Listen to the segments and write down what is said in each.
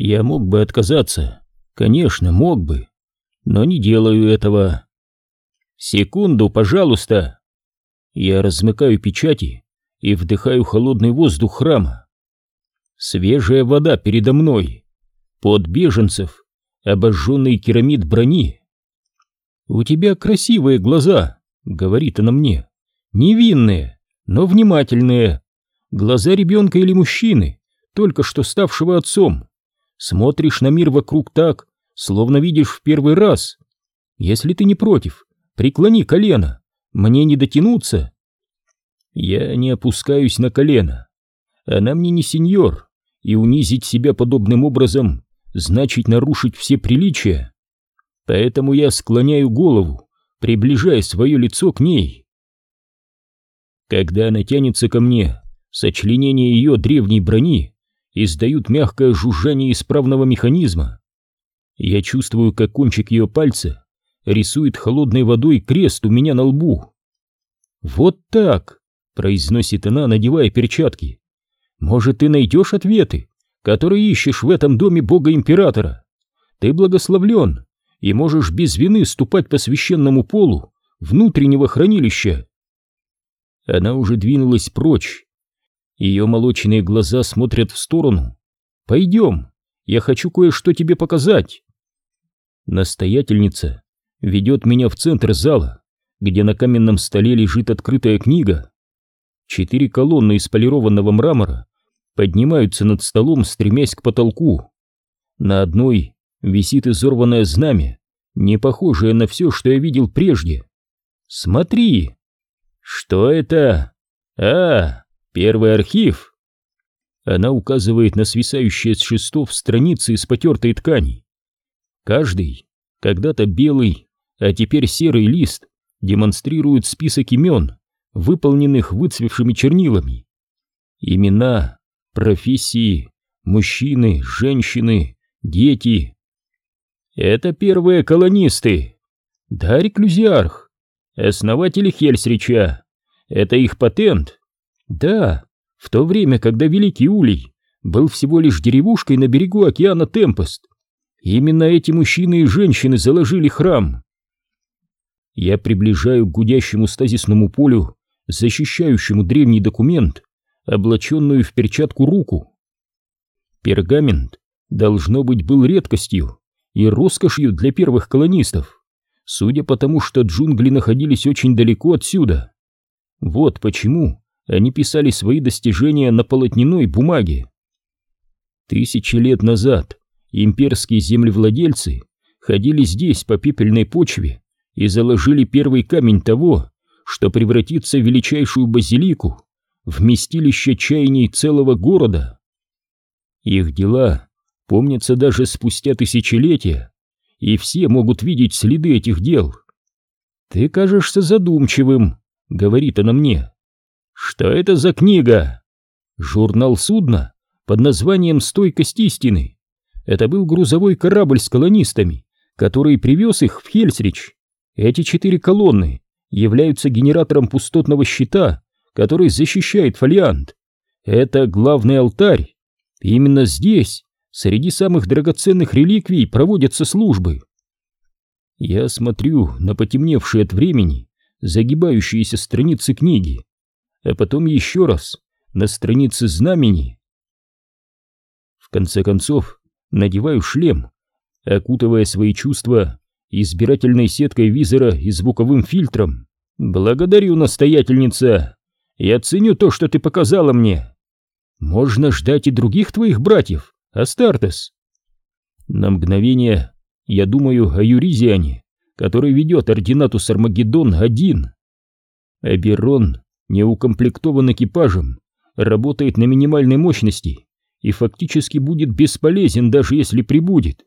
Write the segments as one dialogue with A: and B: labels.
A: Я мог бы отказаться, конечно, мог бы, но не делаю этого. Секунду, пожалуйста. Я размыкаю печати и вдыхаю холодный воздух храма. Свежая вода передо мной, под беженцев, обожженный керамид брони. «У тебя красивые глаза», — говорит она мне, — «невинные, но внимательные. Глаза ребенка или мужчины, только что ставшего отцом. Смотришь на мир вокруг так, словно видишь в первый раз. Если ты не против, преклони колено, мне не дотянуться». Я не опускаюсь на колено. Она мне не сеньор, и унизить себя подобным образом значит нарушить все приличия. Поэтому я склоняю голову, приближая свое лицо к ней. Когда она тянется ко мне, сочленения ее древней брони издают мягкое жужжание исправного механизма. Я чувствую, как кончик ее пальца рисует холодной водой крест у меня на лбу. «Вот так!» — произносит она, надевая перчатки. «Может, ты найдешь ответы, которые ищешь в этом доме бога-императора? Ты благословлен и можешь без вины ступать по священному полу внутреннего хранилища». Она уже двинулась прочь. Ее молочные глаза смотрят в сторону. «Пойдем, я хочу кое-что тебе показать». Настоятельница ведет меня в центр зала, где на каменном столе лежит открытая книга. Четыре колонны из полированного мрамора поднимаются над столом, стремясь к потолку. На одной висит изорванное знамя, не похожее на все, что я видел прежде. Смотри! Что это? А, первый архив! Она указывает на свисающие с шестов страницы из потертой ткани. Каждый, когда-то белый, а теперь серый лист, демонстрирует список имен, выполненных выцвевшими чернилами. Имена, профессии, мужчины, женщины, дети. Это первые колонисты. Дарик Люзиарх, основатели Хельсрича. Это их патент. Да, в то время, когда Великий Улей был всего лишь деревушкой на берегу океана Темпест. Именно эти мужчины и женщины заложили храм. Я приближаю к гудящему стазисному полю, защищающему древний документ, облаченную в перчатку руку. Пергамент, должно быть, был редкостью и роскошью для первых колонистов, судя по тому, что джунгли находились очень далеко отсюда. Вот почему они писали свои достижения на полотняной бумаге. Тысячи лет назад имперские землевладельцы ходили здесь по пепельной почве и заложили первый камень того, что превратится в величайшую базилику, вместилище чаяний целого города. Их дела помнятся даже спустя тысячелетия, и все могут видеть следы этих дел. «Ты кажешься задумчивым», — говорит она мне. «Что это за книга?» «Журнал судна под названием «Стойкость истины». Это был грузовой корабль с колонистами, который привез их в Хельсрич. Эти четыре колонны являются генератором пустотного щита, который защищает фолиант. Это главный алтарь. Именно здесь, среди самых драгоценных реликвий, проводятся службы. Я смотрю на потемневшие от времени загибающиеся страницы книги, а потом еще раз на страницы знамени. В конце концов, надеваю шлем, окутывая свои чувства избирательной сеткой визора и звуковым фильтром. «Благодарю, настоятельница! Я ценю то, что ты показала мне. Можно ждать и других твоих братьев, Астартес!» На мгновение я думаю о Юризиане, который ведет ординатус Армагеддон-1. Аберон не укомплектован экипажем, работает на минимальной мощности и фактически будет бесполезен, даже если прибудет.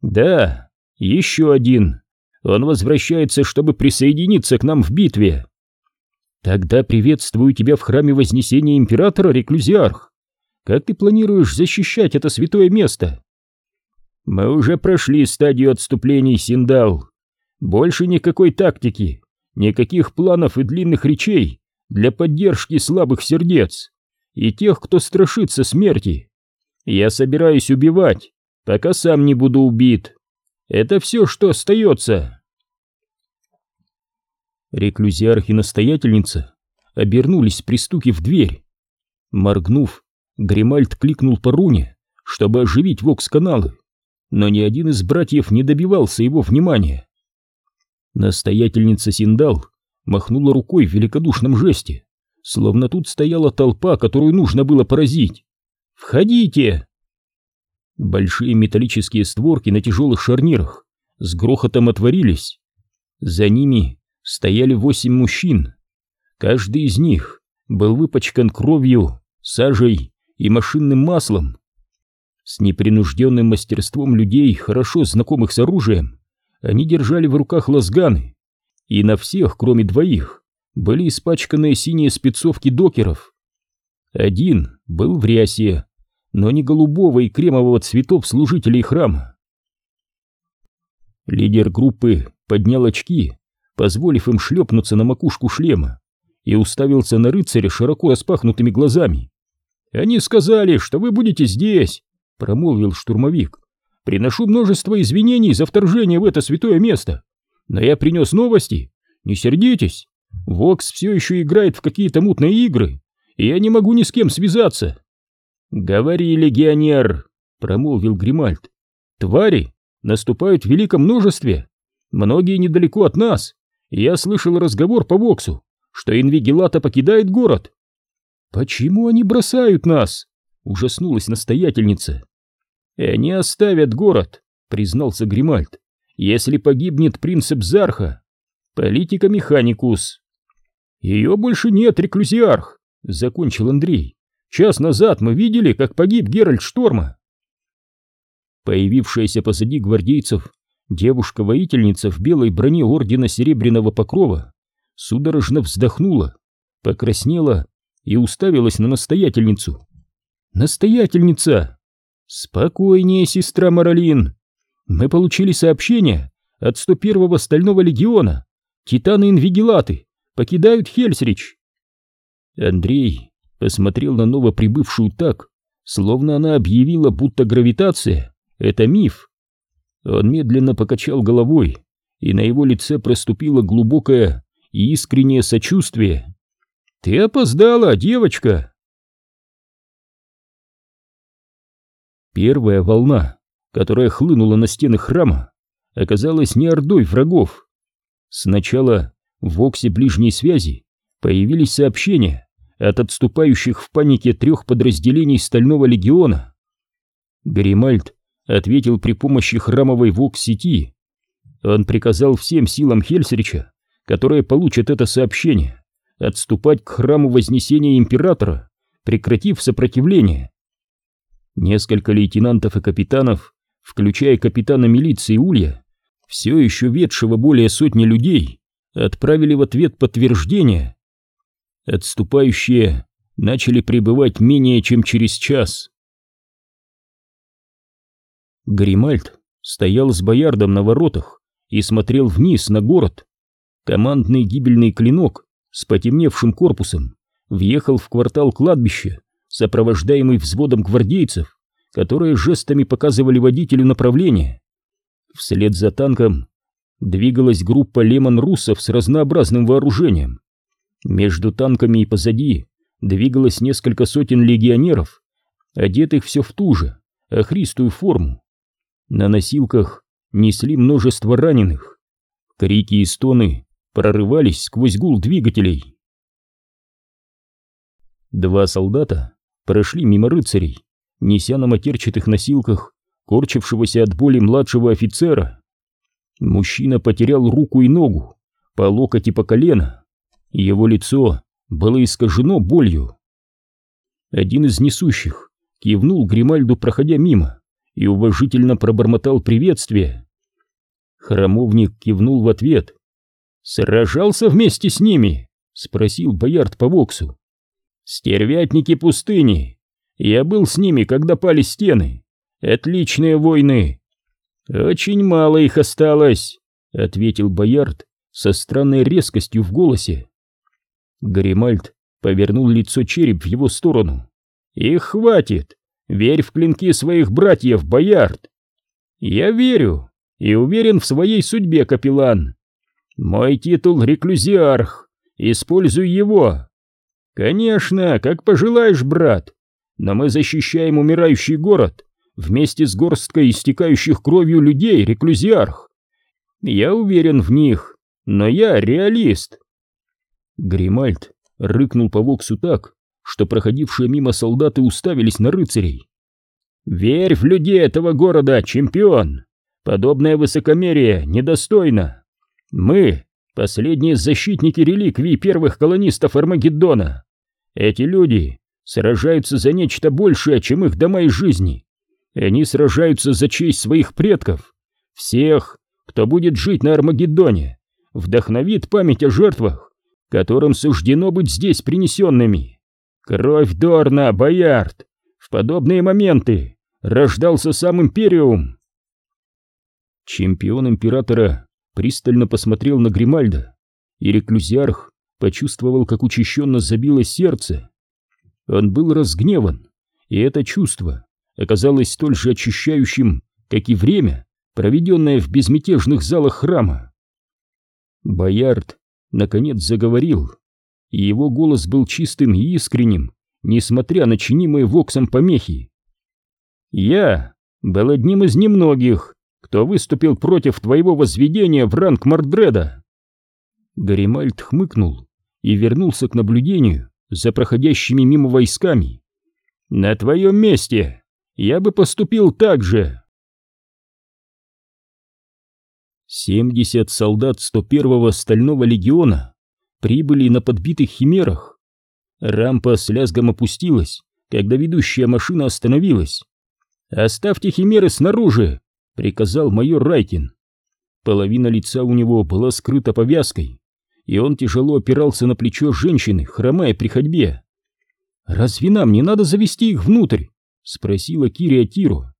A: Да, еще один. Он возвращается, чтобы присоединиться к нам в битве. Тогда приветствую тебя в храме Вознесения Императора, Реклюзиарх. Как ты планируешь защищать это святое место? Мы уже прошли стадию отступлений, Синдал. Больше никакой тактики, никаких планов и длинных речей для поддержки слабых сердец и тех, кто страшится смерти. Я собираюсь убивать, пока сам не буду убит. Это все, что остается. Реклюзиарх и настоятельница обернулись при стуке в дверь. Моргнув, Гримальд кликнул по руне, чтобы оживить вокс-каналы, но ни один из братьев не добивался его внимания. Настоятельница Синдал махнула рукой в великодушном жесте, словно тут стояла толпа, которую нужно было поразить. «Входите!» Большие металлические створки на тяжелых шарнирах с грохотом отворились. За ними стояли восемь мужчин. Каждый из них был выпачкан кровью, сажей и машинным маслом. С непринужденным мастерством людей, хорошо знакомых с оружием, они держали в руках лазганы, и на всех, кроме двоих, были испачканные синие спецовки докеров. Один был в рясе, но не голубого и кремового цветов служителей храма. Лидер группы поднял очки, позволив им шлепнуться на макушку шлема, и уставился на рыцаря широко распахнутыми глазами. «Они сказали, что вы будете здесь», — промолвил штурмовик. «Приношу множество извинений за вторжение в это святое место, но я принес новости, не сердитесь. Вокс все еще играет в какие-то мутные игры, и я не могу ни с кем связаться». «Говори, легионер», — промолвил Гримальд. «Твари наступают в великом множестве, многие недалеко от нас, я слышал разговор по Воксу, что Инвигилата покидает город». «Почему они бросают нас?» — ужаснулась настоятельница. «Они оставят город», — признался Гримальд, — «если погибнет принцип Зарха, политика Механикус». «Ее больше нет, реклюзиарх», — закончил Андрей. «Час назад мы видели, как погиб Геральт Шторма». Появившаяся позади гвардейцев девушка-воительница в белой броне Ордена Серебряного Покрова судорожно вздохнула, покраснела и уставилась на настоятельницу. «Настоятельница!» «Спокойнее, сестра Маралин! Мы получили сообщение от 101-го Стального Легиона. Титаны-инвигилаты покидают Хельсрич!» Андрей посмотрел на новоприбывшую так, словно она объявила, будто гравитация — это миф. Он медленно покачал головой, и на его лице проступило глубокое и искреннее сочувствие. «Ты опоздала, девочка!» Первая волна, которая хлынула на стены храма, оказалась не ордой врагов. Сначала в Оксе ближней связи появились сообщения от отступающих в панике трех подразделений Стального легиона. Гримальд ответил при помощи храмовой ВОКС-сети. Он приказал всем силам Хельсрича, которые получат это сообщение, отступать к храму Вознесения Императора, прекратив сопротивление. Несколько лейтенантов и капитанов, включая капитана милиции Улья, все еще ведшего более сотни людей, отправили в ответ подтверждение. Отступающие начали прибывать менее чем через час. Гримальд стоял с боярдом на воротах и смотрел вниз на город. Командный гибельный клинок с потемневшим корпусом въехал в квартал кладбища, сопровождаемый взводом гвардейцев, которые жестами показывали водителю направление. Вслед за танком двигалась группа лемон-руссов с разнообразным вооружением. Между танками и позади двигалось несколько сотен легионеров, одетых все в ту же, охристую форму. На носилках несли множество раненых. Крики и стоны прорывались сквозь гул двигателей. Два солдата прошли мимо рыцарей, неся на матерчатых носилках корчившегося от боли младшего офицера. Мужчина потерял руку и ногу, по локоть и по колено. Его лицо было искажено болью. Один из несущих кивнул Гримальду, проходя мимо, и уважительно пробормотал приветствие. Храмовник кивнул в ответ. «Сражался вместе с ними?» — спросил Боярд по Воксу. «Стервятники пустыни. Я был с ними, когда пали стены. Отличные войны. Очень мало их осталось», — ответил Боярд со странной резкостью в голосе. Гримальд повернул лицо череп в его сторону. «Их хватит. Верь в клинки своих братьев, Боярд. Я верю и уверен в своей судьбе, капеллан. Мой титул реклюзиарх. Используй его. Конечно, как пожелаешь, брат. Но мы защищаем умирающий город вместе с горсткой истекающих кровью людей, реклюзиарх. Я уверен в них, но я реалист. Гримальд рыкнул по воксу так, что проходившие мимо солдаты уставились на рыцарей. «Верь в людей этого города, чемпион! Подобное высокомерие недостойно! Мы — последние защитники реликвий первых колонистов Армагеддона! Эти люди сражаются за нечто большее, чем их дома и жизни! Они сражаются за честь своих предков! Всех, кто будет жить на Армагеддоне, вдохновит память о жертвах, которым суждено быть здесь принесенными! Кровь Дорна, Боярд! В подобные моменты рождался сам Империум!» Чемпион Императора пристально посмотрел на Гримальда, и реклюзиарх почувствовал, как учащенно забилось сердце. Он был разгневан, и это чувство оказалось столь же очищающим, как и время, проведенное в безмятежных залах храма. Боярд наконец заговорил, и его голос был чистым и искренним, несмотря на чинимые воксом помехи. «Я был одним из немногих, кто выступил против твоего возведения в ранг Мордреда». Гаримальд хмыкнул и вернулся к наблюдению за проходящими мимо войсками. «На твоем месте я бы поступил так же». 70 солдат 101-го Стального легиона прибыли на подбитых химерах. Рампа с лязгом опустилась, когда ведущая машина остановилась. «Оставьте химеры снаружи!» — приказал майор Райкин. Половина лица у него была скрыта повязкой, и он тяжело опирался на плечо женщины, хромая при ходьбе. «Разве нам не надо завести их внутрь?» — спросила Кирия Тиро.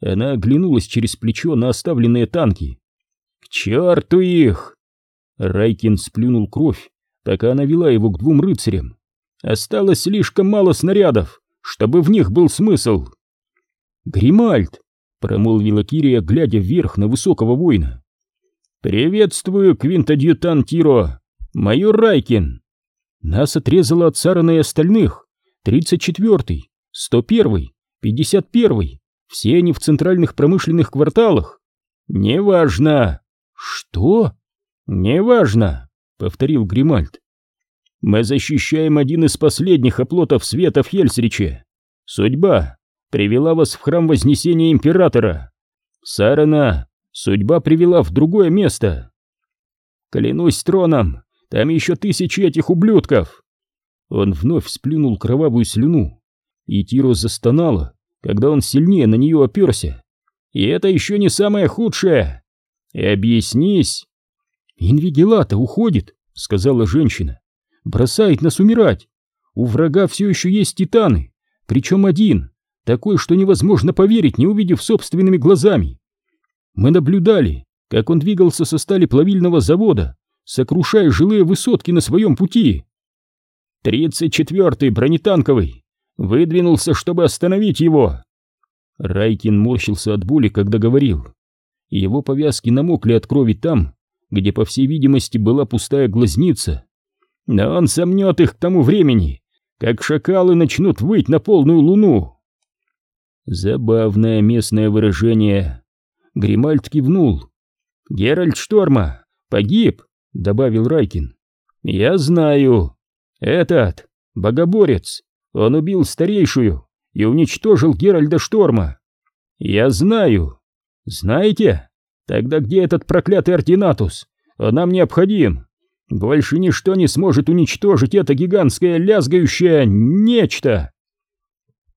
A: Она оглянулась через плечо на оставленные танки. «К черту их!» Райкин сплюнул кровь, пока она вела его к двум рыцарям. «Осталось слишком мало снарядов, чтобы в них был смысл!» «Гримальд!» — промолвила Кирия, глядя вверх на высокого воина. «Приветствую, квинт-адъютант Тиро! Майор Райкин!» Нас отрезало от Сарана и остальных. Тридцать четвертый, сто первый, пятьдесят первый. Все они в центральных промышленных кварталах. Неважно. Что? Неважно, повторил Гримальд. Мы защищаем один из последних оплотов света в Хельсриче. Судьба привела вас в храм Вознесения Императора. Сарана судьба привела в другое место. Клянусь троном, там еще тысячи этих ублюдков. Он вновь сплюнул кровавую слюну, и Тиро застонала, когда он сильнее на нее оперся. И это еще не самое худшее. Объяснись. Инвигелата уходит, сказала женщина. Бросает нас умирать. У врага все еще есть титаны, причем один, такой, что невозможно поверить, не увидев собственными глазами. Мы наблюдали, как он двигался со стали плавильного завода, сокрушая жилые высотки на своем пути. Тридцать четвертый бронетанковый выдвинулся, чтобы остановить его. Райкин морщился от боли, когда говорил. Его повязки намокли от крови там, где, по всей видимости, была пустая глазница. Но он сомнет их к тому времени, как шакалы начнут выть на полную луну. Забавное местное выражение. Гримальд кивнул. «Геральт Шторма погиб», — добавил Райкин. «Я знаю. Этот, богоборец, он убил старейшую и уничтожил Геральда Шторма. Я знаю. Знаете? Тогда где этот проклятый Артинатус? Он нам необходим. Больше ничто не сможет уничтожить это гигантское лязгающее нечто.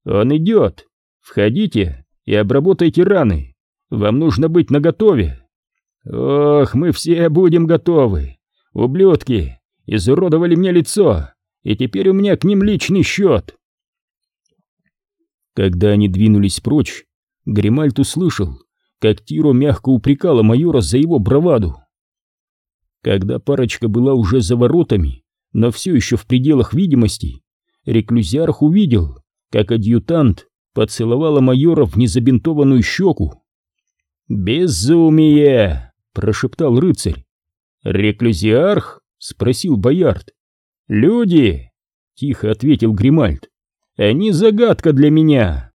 A: Он идет. Входите и обработайте раны. Вам нужно быть наготове. Ох, мы все будем готовы. Ублюдки изуродовали мне лицо, и теперь у меня к ним личный счет. Когда они двинулись прочь, Гримальт услышал, как Тиро мягко упрекала майора за его браваду. Когда парочка была уже за воротами, но все еще в пределах видимости, реклюзиарх увидел, как адъютант поцеловала майора в незабинтованную щеку. «Безумие!» — прошептал рыцарь. «Реклюзиарх?» — спросил Боярд. «Люди!» — тихо ответил Гримальд. «Они загадка для меня!»